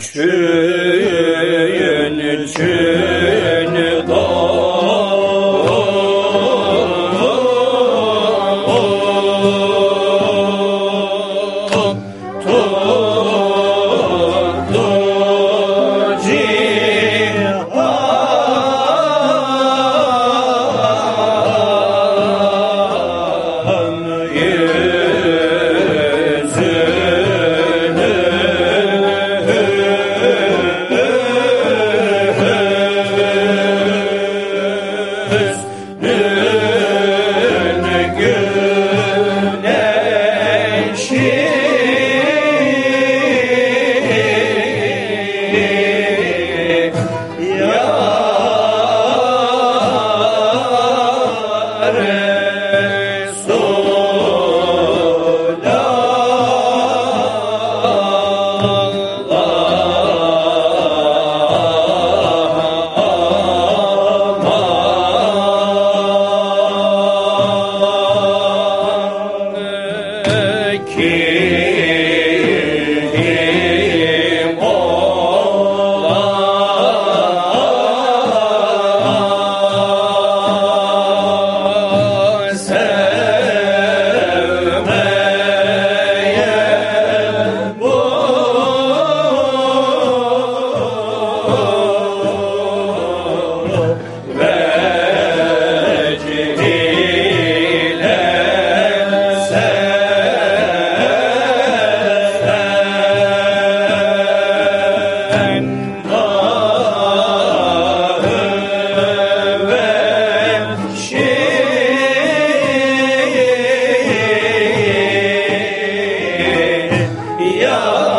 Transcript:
Çün çün Oh King. yeah.